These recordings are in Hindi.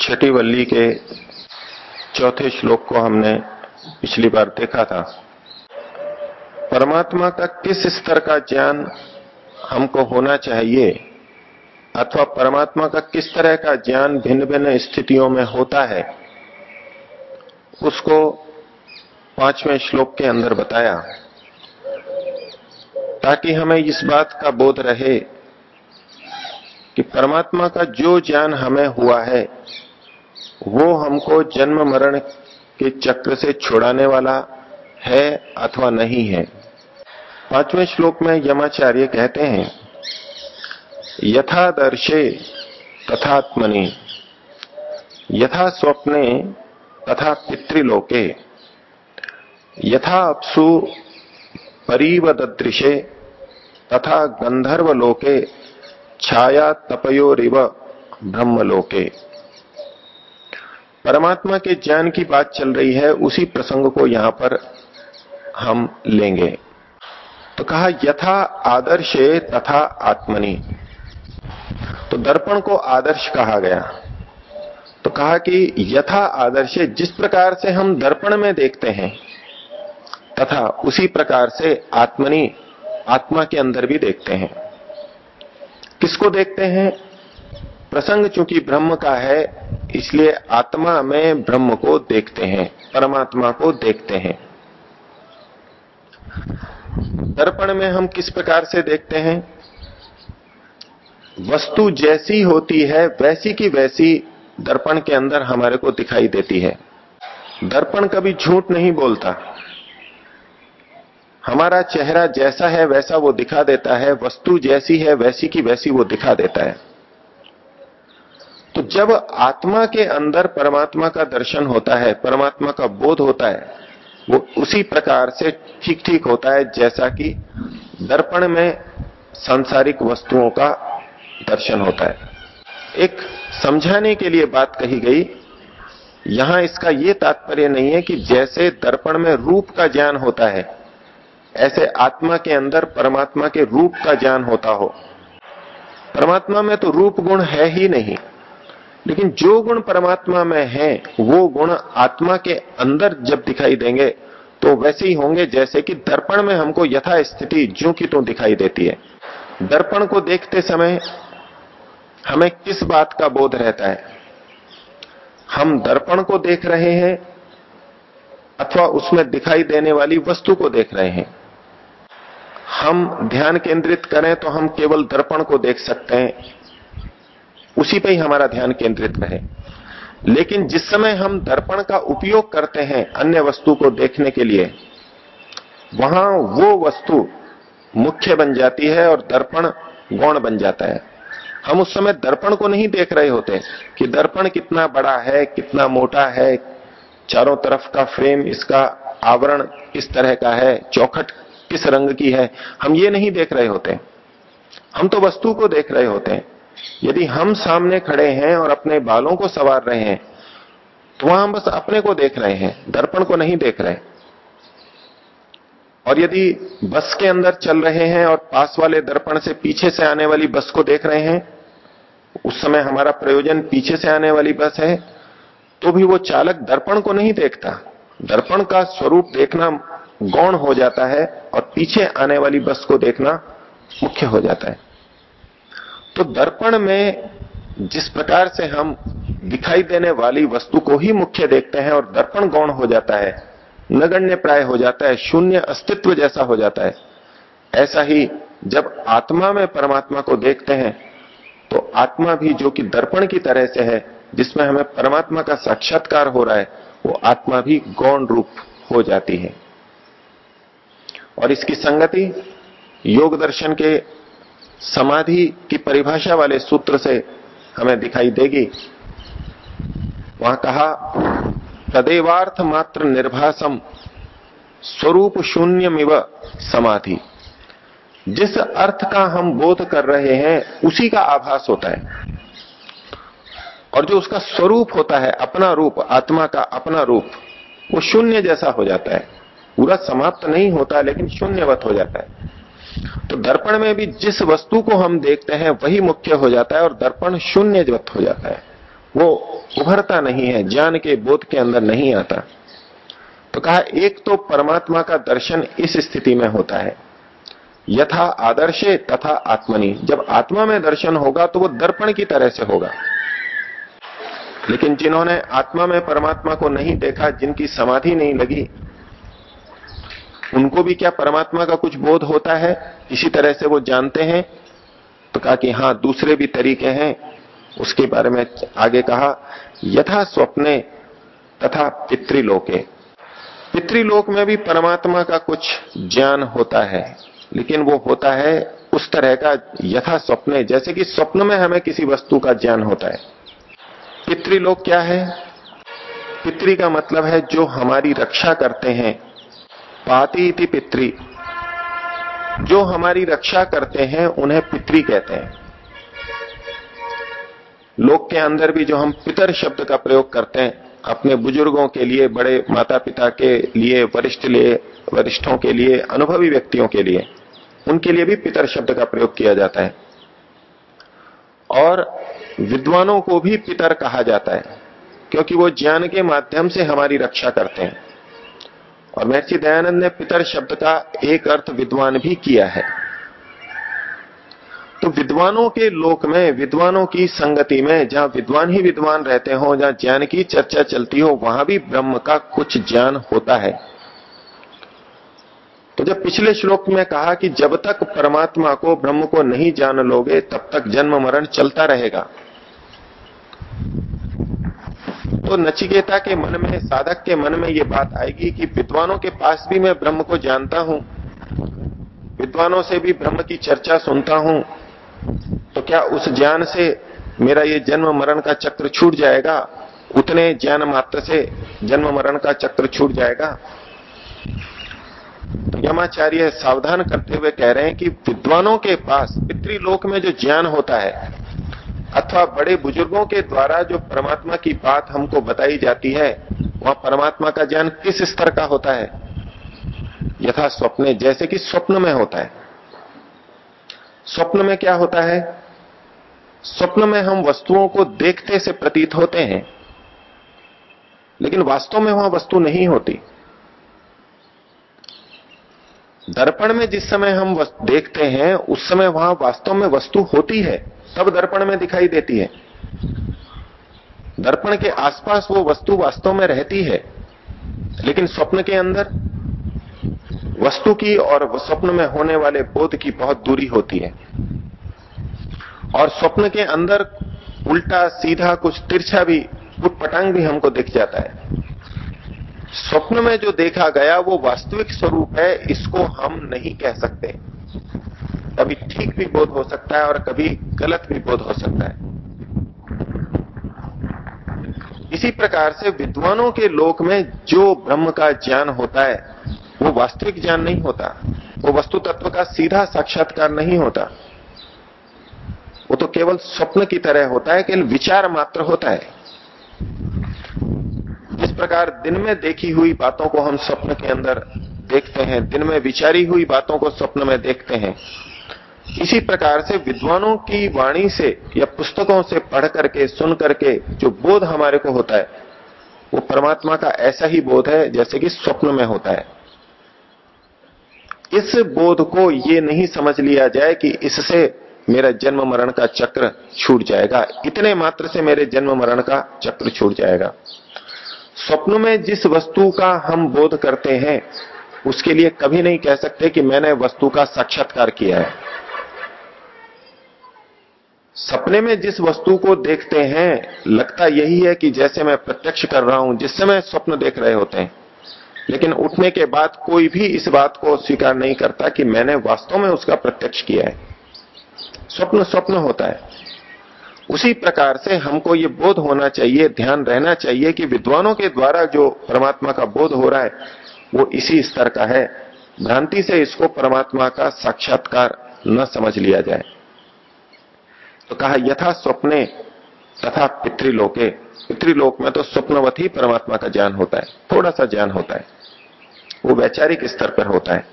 छठी वल्ली के चौथे श्लोक को हमने पिछली बार देखा था। परमात्मा का किस स्तर का ज्ञान हमको होना चाहिए अथवा परमात्मा का किस तरह का ज्ञान भिन्न भिन्न स्थितियों में होता है, उसको पाँचवें श्लोक के अंदर बताया। ताकि हमें इस बात का बोध रहे कि परमात्मा का जो ज्ञान हमें हुआ है वो हमको जन्म मरण के चक्र से छुड़ाने वाला है अथवा नहीं है। पाँचवें श्लोक में यमाचार्य कहते हैं, यथादर्शे तथात्मनि, यथा स्वप्ने तथा पितृलोके, यथा अपसु परिवदृशे तथा गंधर्व लोके छाया तपयोरिव ब्रह्मलोके। परमात्मा के ज्ञान की बात चल रही है, उसी प्रसंग को यहाँ पर हम लेंगे। तो कहा, यथा आदर्शे तथा आत्मनि। तो दर्पण को आदर्श कहा गया। तो कहा कि यथा आदर्शे, जिस प्रकार से हम दर्पण में देखते हैं, तथा उसी प्रकार से आत्मनि, आत्मा के अंदर भी देखते हैं। किसको देखते हैं? प्रसंग चूँकि ब्रह्म का है, इसलिए आत्मा में ब्रह्म को देखते हैं, परमात्मा को देखते हैं। दर्पण में हम किस प्रकार से देखते हैं? वस्तु जैसी होती है, वैसी की वैसी दर्पण के अंदर हमारे को दिखाई देती है। दर्पण कभी झूठ नहीं बोलता। हमारा चेहरा जैसा है, वैसा वो दिखा देता है, वस्तु जैसी है, वैसी की वैसी वो दिखा देता है। तो जब आत्मा के अंदर परमात्मा का दर्शन होता है, परमात्मा का बोध होता है, वो उसी प्रकार से ठीक ठीक होता है, जैसा कि दर्पण में सांसारिक वस्तुओं का दर्शन होता है। एक समझाने के लिए बात कही गई, यहाँ इसका यह तात्पर्य नहीं है कि जैसे दर्पण में रूप का ज्ञान होता है, ऐसे आत्मा के अंदर परमात्मा के रूप का ज्ञान होता हो। परमात्मा में तो रूप गुण है ही नहीं। लेकिन जो गुण परमात्मा में है, वो गुण आत्मा के अंदर जब दिखाई देंगे तो वैसे ही होंगे जैसे कि दर्पण में हमको यथा स्थिति जो की तो दिखाई देती है। दर्पण को देखते समय हमें किस बात का बोध रहता है? हम दर्पण को देख रहे हैं, अथवा उसमें दिखाई देने वाली वस्तु को देख रहे हैं। हम ध्यान केंद्रित करें तो हम केवल दर्पण को देख सकते हैं। उसी पे ही हमारा ध्यान केंद्रित रहे। लेकिन जिस समय हम दर्पण का उपयोग करते हैं अन्य वस्तु को देखने के लिए, वहाँ वो वस्तु मुख्य बन जाती है और दर्पण गौण बन जाता है। हम उस समय दर्पण को नहीं देख रहे होते कि दर्पण कितना बड़ा है, कितना मोटा है, चारों तरफ़ का फ्रेम, इसका आवरण किस तरह का है, चौखट किस रंग की है, हम ये नहीं देख रहे होते। हम तो वस्तु को देख रहे होते हैं। यदि हम सामने खड़े हैं और अपने बालों को सवार रहे हैं तो वहाँ हम बस अपने को देख रहे हैं, दर्पण को नहीं देख रहे। और यदि बस के अंदर चल रहे हैं और पास वाले दर्पण से पीछे से आने वाली बस को देख रहे हैं, उस समय हमारा प्रयोजन पीछे से आने वाली बस है तो भी वो चालक दर्पण को नहीं देखता। दर्पण का स्वरूप देखना गौण हो जाता है और पीछे आने वाली बस को देखना मुख्य हो जाता है। तो दर्पण में जिस प्रकार से हम दिखाई देने वाली वस्तु को ही मुख्य देखते हैं और दर्पण गौण हो जाता है, नगण्य प्राय हो जाता है, शून्य अस्तित्व जैसा हो जाता है। ऐसा ही जब आत्मा में परमात्मा को देखते हैं तो आत्मा भी जो कि दर्पण की तरह से है, जिसमें हमें परमात्मा का साक्षात्कार हो रहा है, वो आत्मा भी गौण रूप हो जाती है। और इसकी संगति योग दर्शन के समाधि की परिभाषा वाले सूत्र से हमें दिखाई देगी। वहाँ कहा, तदेवार्थ मात्र निर्भासम, स्वरूप शून्यमिव समाधि। जिस अर्थ का हम बोध कर रहे हैं, उसी का आभास होता है। और जो उसका स्वरूप होता है, अपना रूप, आत्मा का अपना रूप, वो शून्य जैसा हो जाता है। पूरा समाप्त नहीं होता, लेकिन शून्यवत हो जाता है। तो दर्पण में भी जिस वस्तु को हम देखते हैं, वही मुख्य हो जाता है और दर्पण शून्यवत हो जाता है। वो उभरता नहीं है, ज्ञान के बोध के अंदर नहीं आता। तो कहा, एक तो परमात्मा का दर्शन इस स्थिति में होता है। यथा आदर्शे, तथा आत्मनि। जब आत्मा में दर्शन होगा तो वो दर्पण की तरह से होगा। लेकिन जिन्होंने आत्मा में परमात्मा को नहीं देखा, जिनकी समाधि नहीं लगी उनको भी क्या परमात्मा का कुछ बोध होता है? इसी तरह से वो जानते हैं। तो कहा कि हाँ दूसरे भी तरीके हैं। उसके बारे में आगे कहा, यथा स्वप्ने तथा पितृलोके। पितृलोक में भी परमात्मा का कुछ ज्ञान होता है, लेकिन वो होता है उस तरह का यथा स्वप्ने, जैसे कि स्वप्न में हमें किसी वस्तु का ज्ञान होता है। पितृलोक क्या है? पितृ का मतलब है जो हमारी रक्षा करते हैं। पाती इति पितृ। जो हमारी रक्षा करते हैं, उन्हें पितृ कहते हैं। लोक के अंदर भी जो हम पितर शब्द का प्रयोग करते हैं, अपने बुज़ुर्गों के लिए, बड़े माता पिता के लिए, वरिष्ठ लिए, वरिष्ठों के लिए, अनुभवी व्यक्तियों के लिए, उनके लिए भी पितर शब्द का प्रयोग किया जाता है। और विद्वानों को भी पितर कहा जाता है, क्योंकि वो ज्ञान के माध्यम से हमारी रक्षा करते हैं। और महर्षि दयानंद ने पितर शब्द का एक अर्थ विद्वान भी किया है। तो विद्वानों के लोक में, विद्वानों की संगति में, जहाँ विद्वान ही विद्वान रहते हो, जहाँ ज्ञान की चर्चा चलती हो, वहाँ भी ब्रह्म का कुछ ज्ञान होता है। तो जब पिछले श्लोक में कहा कि जब तक परमात्मा को ब्रह्म को नहीं जान लोगे, तब तक जन्म मरण चलता रहेगा। तो नचिकेता के मन में, साधक के मन में ये बात आएगी कि विद्वानों के पास भी मैं ब्रह्म को जानता हूँ। विद्वानों से भी ब्रह्म की चर्चा सुनता हूँ। तो क्या उस ज्ञान से मेरा ये जन्म मरण का चक्र छूट जाएगा? उतने ज्ञान मात्र से जन्म मरण का चक्र छूट जाएगा? तो यमाचार्य सावधान करते हुए कह रहे हैं कि विद्वानों के पास पितृलोक में जो ज्ञान होता है अथवा बड़े बुज़ुर्गों के द्वारा जो परमात्मा की बात हमको बताई जाती है, वहाँ परमात्मा का ज्ञान किस स्तर का होता है? यथा स्वप्ने, जैसे कि स्वप्न में होता है। स्वप्न में क्या होता है? स्वप्न में हम वस्तुओं को देखते से प्रतीत होते हैं, लेकिन वास्तव में वहाँ वस्तु नहीं होती। दर्पण में जिस समय हम देखते हैं, उस समय वहाँ वास्तव में वस्तु होती है। तब दर्पण में दिखाई देती है। दर्पण के आसपास वो वस्तु वास्तव में रहती है, लेकिन स्वप्न के अंदर वस्तु की और स्वप्न में होने वाले बोध की बहुत दूरी होती है। और स्वप्न के अंदर उल्टा, सीधा कुछ तिरछा भी उटपटांग भी हमको दिख जाता है। स्वप्न में जो देखा गया वो वास्तविक स्वरूप है, इसको हम नहीं कह सकते। कभी ठीक भी बोध हो सकता है और कभी गलत भी बोध हो सकता है। इसी प्रकार से विद्वानों के लोक में जो ब्रह्म का ज्ञान होता है, वो वास्तविक ज्ञान नहीं होता। वो वस्तु तत्व का सीधा साक्षात्कार नहीं होता। वो तो केवल स्वप्न की तरह होता है, केवल विचार मात्र होता है। जिस प्रकार दिन में देखी हुई बातों को हम स्वप्न के अंदर देखते हैं, दिन में विचारी हुई बातों को स्वप्न में देखते हैं इसी प्रकार से विद्वानों की वाणी से या पुस्तकों से पढ़ करके, सुन करके जो बोध हमारे को होता है, वो परमात्मा का ऐसा ही बोध है जैसे कि स्वप्न में होता है। इस बोध को ये नहीं समझ लिया जाए कि इससे मेरा जन्म मरण का चक्र छूट जाएगा। इतने मात्र से मेरे जन्म मरण का चक्र छूट जाएगा। स्वप्न में जिस वस्तु का हम बोध करते हैं, उसके लिए कभी नहीं कह सकते कि मैंने वस्तु का साक्षात्कार किया है। सपने में जिस वस्तु को देखते हैं, लगता यही है कि जैसे मैं प्रत्यक्ष कर रहा हूँ, जिस समय स्वप्न देख रहे होते हैं। लेकिन उठने के बाद कोई भी इस बात को स्वीकार नहीं करता कि मैंने वास्तव में उसका प्रत्यक्ष किया है। स्वप्न स्वप्न होता है। उसी प्रकार से हमको ये बोध होना चाहिए, ध्यान रहना चाहिए कि विद्वानों के द्वारा जो परमात्मा का बोध हो रहा है, वो इसी स्तर का है। भ्रांति से इसको परमात्मा का साक्षात्कार न समझ लिया जाए। तो कहा, यथा स्वप्ने तथा पितृलोके। पितृलोक में तो स्वप्नवत ही परमात्मा का ज्ञान होता है थोड़ा सा ज्ञान होता है। वो वैचारिक स्तर पर होता है।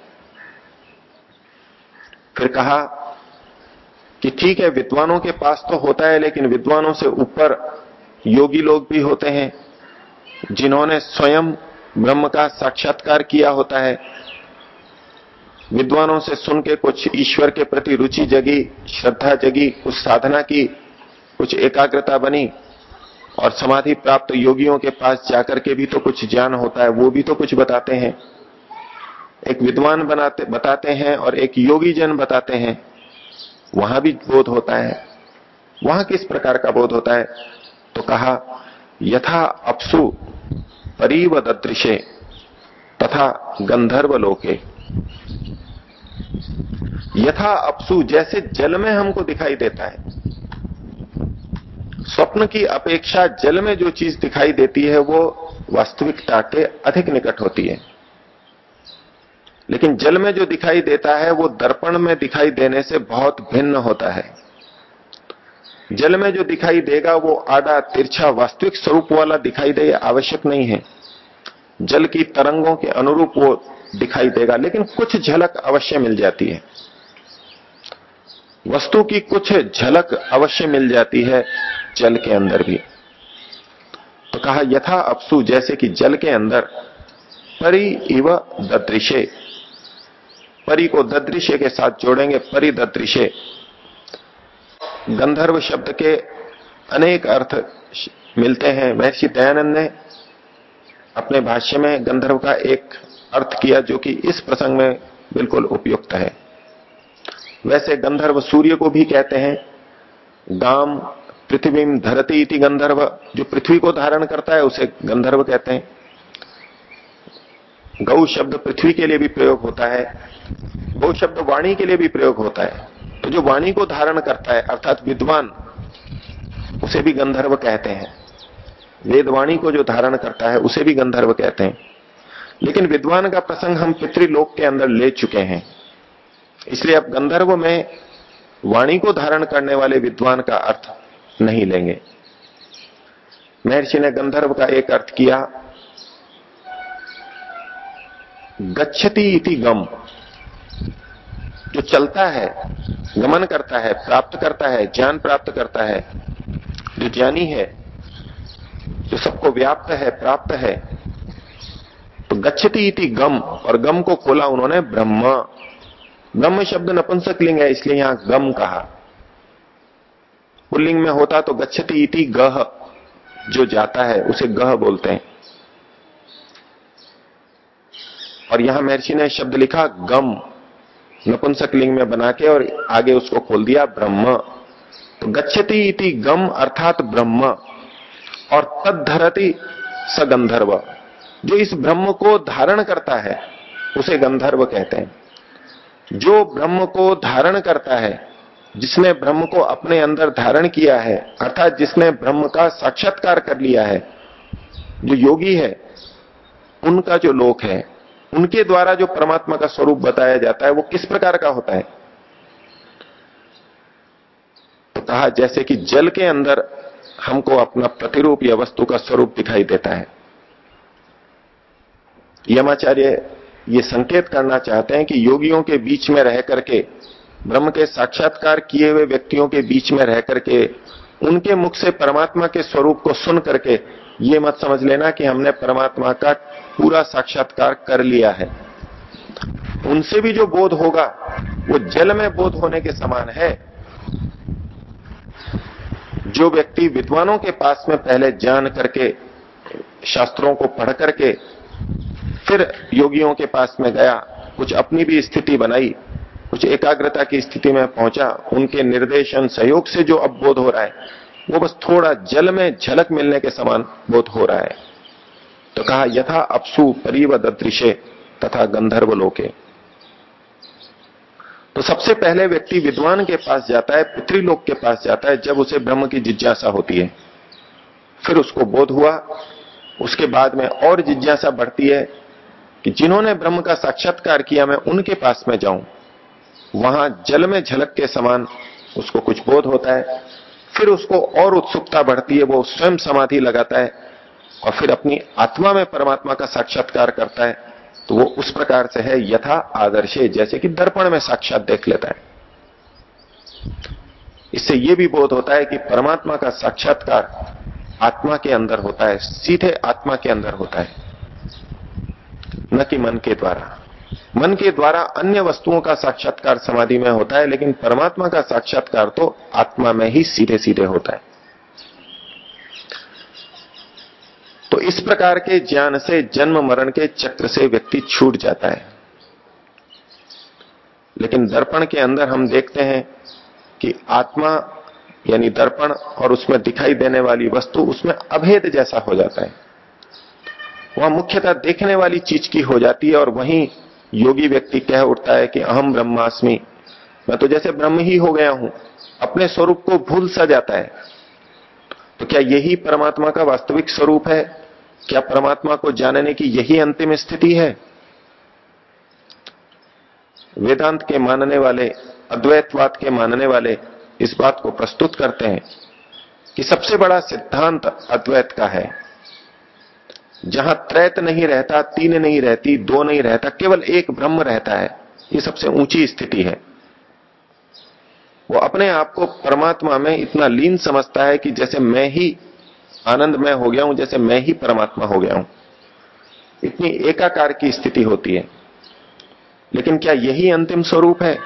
फिर कहा कि ठीक है, विद्वानों के पास तो होता है, लेकिन विद्वानों से ऊपर योगी लोग भी होते हैं, जिन्होंने स्वयं ब्रह्म का साक्षात्कार किया होता है। विद्वानों से सुन के कुछ ईश्वर के प्रति रुचि जगी, श्रद्धा जगी, कुछ साधना की, कुछ एकाग्रता बनी और समाधि प्राप्त योगियों के पास जाकर के भी तो कुछ ज्ञान होता है, वो भी तो कुछ बताते हैं। एक विद्वान बनाते, बताते हैं और एक योगी जन बताते हैं। वहाँ भी बोध होता है। वहाँ किस प्रकार का बोध होता है? तो कहा, यथा अपसु परीव दृश्य तथा गंधर्व लोके यथा अपसु जैसे जल में हमको दिखाई देता है। स्वप्न की अपेक्षा जल में जो चीज़ दिखाई देती है, वो वास्तविकता के अधिक निकट होती है। लेकिन जल में जो दिखाई देता है, वो दर्पण में दिखाई देने से बहुत भिन्न होता है। जल में जो दिखाई देगा, वो आधा तिरछा वास्तविक स्वरूप वाला दिखाई दे आवश्यक नहीं है। जल की तरंगों के अनुरूप वो दिखाई देगा, लेकिन कुछ झलक अवश्य मिल जाती है। वस्तु की कुछ झलक अवश्य मिल जाती है जल के अंदर भी। तो कहा, यथा अपसु, जैसे कि जल के अंदर परि इव ददृशे। परि को ददृश्य के साथ जोड़ेंगे, परि ददृश्य गंधर्व शब्द के अनेक अर्थ मिलते हैं। महर्षि दयानंद ने अपने भाष्य में गंधर्व का एक अर्थ किया जो कि इस प्रसंग में बिल्कुल उपयुक्त है। वैसे गंधर्व सूर्य को भी कहते हैं गाम पृथ्वी धरती इति गंधर्व। जो पृथ्वी को धारण करता है, उसे गंधर्व कहते हैं। गौ शब्द पृथ्वी के लिए भी प्रयोग होता है गौ शब्द वाणी के लिए भी प्रयोग होता है। तो जो वाणी को धारण करता है, अर्थात विद्वान, उसे भी गंधर्व कहते हैं। वेदवाणी को जो धारण करता है, उसे भी गंधर्व कहते हैं। लेकिन विद्वान का प्रसंग हम पितृलोक के अंदर ले चुके हैं। इसलिए अब गंधर्व में वाणी को धारण करने वाले विद्वान का अर्थ नहीं लेंगे। महर्षि ने गंधर्व का एक अर्थ किया, गच्छति इति गम। जो चलता है, गमन करता है, प्राप्त करता है, ज्ञान प्राप्त करता है, जो ज्ञानी है जो सबको व्याप्त है, प्राप्त है। तो गच्छति इति गम, और गम को खोला उन्होंने ब्रह्म। गम शब्द नपुंसक लिंग है, इसलिए यहाँ गम कहा। पुल्लिंग में होता तो गच्छति इति गह, जो जाता है, उसे गह बोलते हैं। और यहाँ महर्षि ने शब्द लिखा, गम। नपुंसक लिंग में बना के और आगे उसको खोल दिया, ब्रह्म। तो गच्छति इति गम, अर्थात ब्रह्म। और तद्धरति सगंधर्व। जो इस ब्रह्म को धारण करता है, उसे गंधर्व कहते हैं। जो ब्रह्म को धारण करता है, जिसने ब्रह्म को अपने अंदर धारण किया है, अर्थात जिसने ब्रह्म का साक्षात्कार कर लिया है, जो योगी है, उनका जो लोक है, उनके द्वारा जो परमात्मा का स्वरूप बताया जाता है, वो किस प्रकार का होता है? तो कहा, जैसे कि जल के अंदर हमको अपना प्रतिरूप या वस्तु का स्वरूप दिखाई देता है। यमाचार्य ये संकेत करना चाहते हैं कि योगियों के बीच में रह करके, ब्रह्म के साक्षात्कार किए हुए व्यक्तियों के बीच में रह करके, उनके मुख से परमात्मा के स्वरूप को सुन करके ये मत समझ लेना कि हमने परमात्मा का पूरा साक्षात्कार कर लिया है। उनसे भी जो बोध होगा, वो जल में बोध होने के समान है। जो व्यक्ति विद्वानों के पास में पहले जान करके, शास्त्रों को पढ़ करके, फिर योगियों के पास में गया, कुछ अपनी भी स्थिति बनाई, कुछ एकाग्रता की स्थिति में पहुँचा, उनके निर्देशन, सहयोग से जो अब बोध हो रहा है, वो बस थोड़ा जल में झलक मिलने के समान बोध हो रहा है। तो कहा, यथा अपसु परिव दृश्य तथा गंधर्व लोके तो सबसे पहले व्यक्ति विद्वान के पास जाता है, पितृलोक के पास जाता है, जब उसे ब्रह्म की जिज्ञासा होती है। फिर उसको बोध हुआ, उसके बाद में और जिज्ञासा बढ़ती है कि जिन्होंने ब्रह्म का साक्षात्कार किया, मैं उनके पास में जाऊँ। वहाँ जल में झलक के समान उसको कुछ बोध होता है, फिर उसको और उत्सुकता बढ़ती है, वो स्वयं समाधि लगाता है और फिर अपनी आत्मा में परमात्मा का साक्षात्कार करता है। तो वो उस प्रकार से है, यथा आदर्शे, जैसे कि दर्पण में साक्षात देख लेता है। इससे यह भी बोध होता है कि परमात्मा का साक्षात्कार आत्मा के अंदर होता है, सीधे आत्मा के अंदर होता है, न कि मन के द्वारा। मन के द्वारा अन्य वस्तुओं का साक्षात्कार समाधि में होता है, लेकिन परमात्मा का साक्षात्कार तो आत्मा में ही सीधे सीधे होता है तो इस प्रकार के ज्ञान से, जन्म मरण के चक्र से व्यक्ति छूट जाता है। लेकिन दर्पण के अंदर हम देखते हैं कि आत्मा, यानी दर्पण और उसमें दिखाई देने वाली वस्तु, उसमें अभेद जैसा हो जाता है। वह मुख्यतः देखने वाली चीज़ की हो जाती है और वहीं योगी व्यक्ति कह उठता है कि अहम ब्रह्मास्मि। मैं तो जैसे ब्रह्म ही हो गया हूँ। अपने स्वरूप को भूल सा जाता है। तो क्या यही परमात्मा का वास्तविक स्वरूप है? क्या परमात्मा को जानने की यही अंतिम स्थिति है? वेदांत के मानने वाले, अद्वैतवाद के मानने वाले इस बात को प्रस्तुत करते हैं कि सबसे बड़ा सिद्धांत अद्वैत का है। जहाँ त्रैत नहीं रहता, तीन नहीं रहती, दो नहीं रहता, केवल एक ब्रह्म रहता है, ये सबसे ऊँची स्थिति है। वो अपने आप को परमात्मा में इतना लीन समझता है कि जैसे मैं ही आनंद में हो गया हूँ, जैसे मैं ही परमात्मा हो गया हूँ। इतनी एकाकार की स्थिति होती है। लेकिन क्या यही अंतिम स्वरूप है?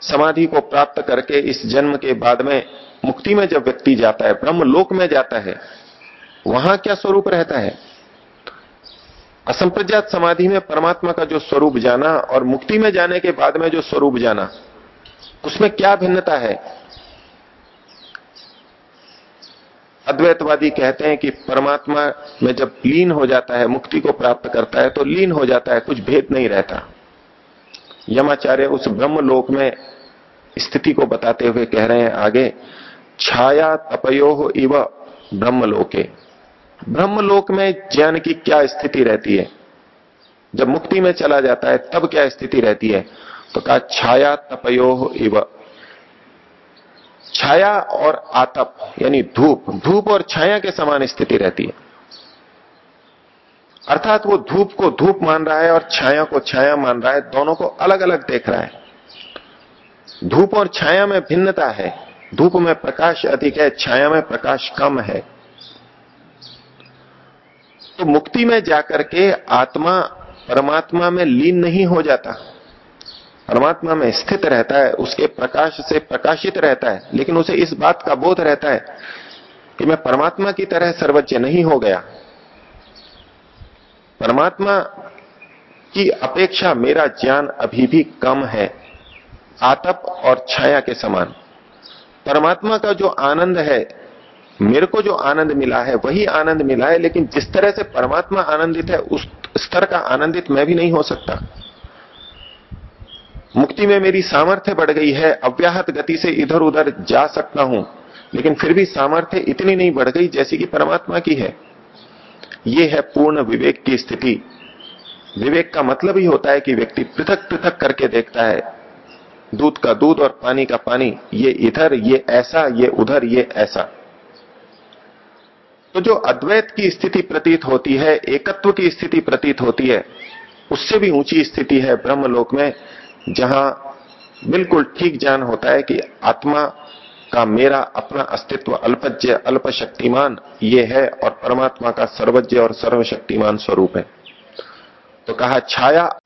समाधि को प्राप्त करके इस जन्म के बाद में, मुक्ति में जब व्यक्ति जाता है ब्रह्म लोक में जाता है, वहाँ क्या स्वरूप रहता है? असंप्रजात समाधि में परमात्मा का जो स्वरूप जाना और मुक्ति में जाने के बाद में जो स्वरूप जाना, उसमें क्या भिन्नता है? अद्वैतवादी कहते हैं कि परमात्मा में जब लीन हो जाता है, मुक्ति को प्राप्त करता है तो लीन हो जाता है, कुछ भेद नहीं रहता। यमाचार्य उस ब्रह्म लोक में स्थिति को बताते हुए कह रहे हैं, आगे, छाया तपयो इव ब्रह्मलोके। ब्रह्मलोक में ज्ञान की क्या स्थिति रहती है? जब मुक्ति में चला जाता है, तब क्या स्थिति रहती है? तो कहा, छाया तपयो इव छाया और आतप, यानी धूप धूप और छाया के समान स्थिति रहती है। अर्थात वो धूप को धूप मान रहा है और छाया को छाया मान रहा है, दोनों को अलग अलग देख रहा है। धूप और छाया में भिन्नता है। धूप में प्रकाश अधिक है, छाया में प्रकाश कम है। तो मुक्ति में जाकर के आत्मा, परमात्मा में लीन नहीं हो जाता। परमात्मा में स्थित रहता है, उसके प्रकाश से प्रकाशित रहता है, लेकिन उसे इस बात का बोध रहता है कि मैं परमात्मा की तरह सर्वज्ञ नहीं हो गया। परमात्मा की अपेक्षा मेरा ज्ञान अभी भी कम है, आतप और छाया के समान। परमात्मा का जो आनंद है, मेरे को जो आनंद मिला है, वही आनंद मिला है, लेकिन जिस तरह से परमात्मा आनंदित है, उस स्तर का आनंदित मैं भी नहीं हो सकता। मुक्ति में मेरी सामर्थ्य बढ़ गई है, अव्याहत गति से इधर उधर जा सकता हूँ। लेकिन फिर भी सामर्थ्य इतनी नहीं बढ़ गई जैसी कि परमात्मा की है। यह है पूर्ण विवेक की स्थिति। विवेक का मतलब ही होता है कि व्यक्ति पृथक पृथक करके देखता है। दूध का दूध और पानी का पानी, ये इधर, ये ऐसा, ये उधर, ये ऐसा। तो जो अद्वैत की स्थिति प्रतीत होती है, एकत्व की स्थिति प्रतीत होती है, उससे भी ऊँची स्थिति है ब्रह्मलोक में। जहाँ बिल्कुल ठीक ज्ञान होता है कि आत्मा का मेरा अपना अस्तित्व अल्पज्य अल्प शक्तिमान ये है और परमात्मा का सर्वज्ञ और सर्वशक्तिमान स्वरूप है। तो कहा, छाया